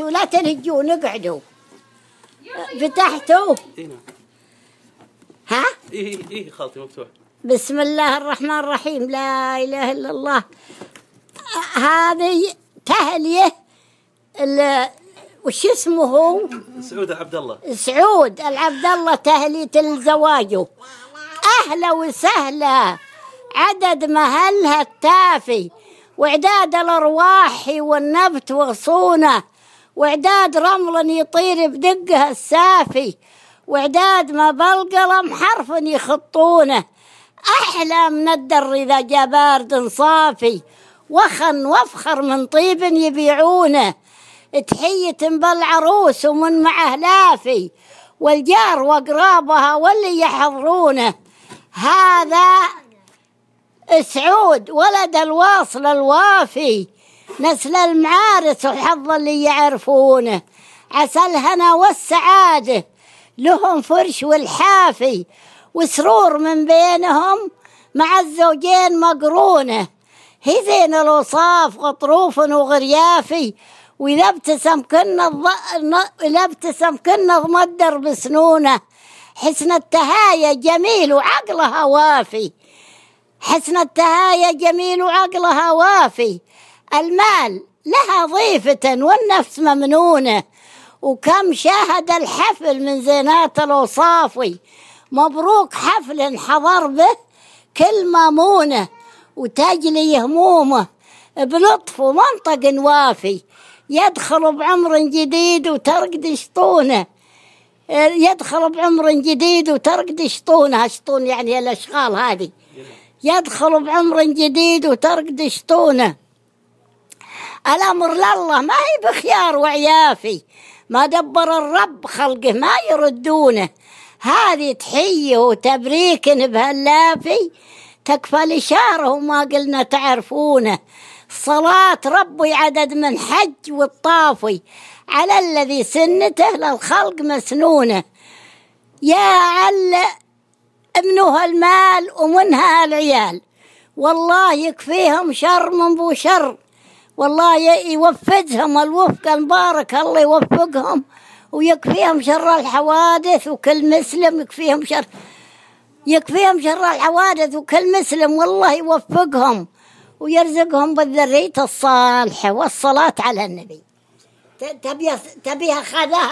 ولا تنهجون اقعدوا فتحتوا. اي نعم. ها؟ اي اي خالتي مفتوح. بسم الله الرحمن الرحيم. لا إله إلا الله. هذه تهليه ال- وش اسمه؟ هو سعود عبد الله سعود العبد الله تهلية الزواج. أهلا وسهلا. عدد مهلها التافي وإعداد الأرواح والنبت وغصونه وإعداد رمل يطير بدقها السافي. وإعداد ما بالقلم حرف يخطونه. أحلى من الدر إذا جا بارد صافي. وخن وافخر من طيب يبيعونه. تحية بالعروس ومن معه لافي. والجار وقرابها واللي يحضرونه. هذا سعود ولد الواصل الوافي. نسل المعارس وحظ اللي يعرفونه. عسى الهنا والسعادة. لهم فرش والحافي وسرور من بينهم مع الزوجين مقرونه. هي زين الوصاف غطروف وغريافي. وإذا ابتسم كنا الض... إذا ابتسم كنا ضمدر بسنونه. حسن التهايا جميل وعقلها وافي. حسن التهايا جميل وعقلها وافي. المال لها ضيفة والنفس ممنونة. وكم شاهد الحفل من زينات الأوصافي. مبروك حفل حضر به كل مامونة وتجلي همومه بلطف ومنطق وافي. يدخل بعمر جديد وترقد شطونه. يدخل بعمر جديد وترقد شطونه. شطون يعني الأشغال هذه. يدخل بعمر جديد وترقد شطونه. الأمر لله ما هي بخيار وعيافي. ما دبر الرب خلقه ما يردونه. هذه تحية وتبريك بهاللافي تكفى الإشارة وما قلنا تعرفونه. صلاة ربي عدد من حج والطافي على الذي سنته للخلق مسنونه. يا عل ابنها المال ومنها العيال. والله يكفيهم شر من بو شر. والله يوفقهم الوفق المبارك الله يوفقهم ويكفيهم شر الحوادث وكل مسلم يكفيهم شر يكفيهم شر الحوادث وكل مسلم والله يوفقهم ويرزقهم بالذرية الصالحة والصلاة على النبي. ت- تبي تبيها خذها.